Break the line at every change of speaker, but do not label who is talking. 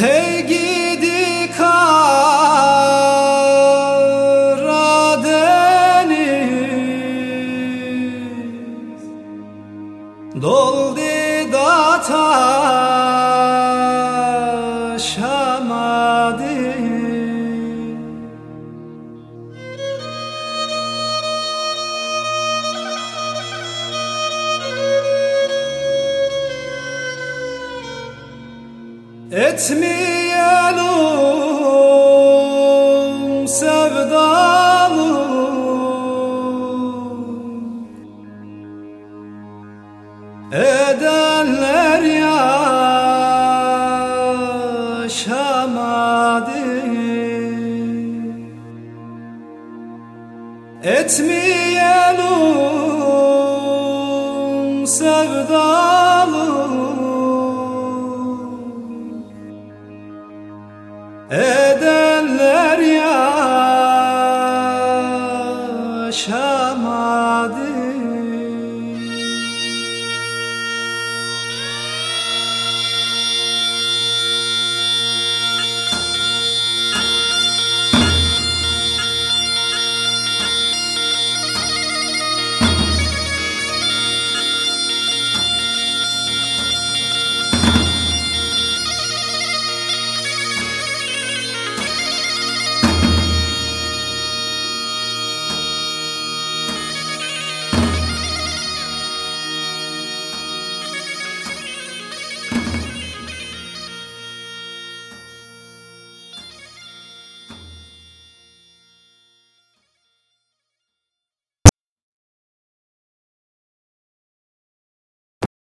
Hey gidi Karadeniz Doldu da taşamadı Etmeyelim sevdalı. Edenler yaşamadı. Etmeyelim sevdalı edenler yaşar.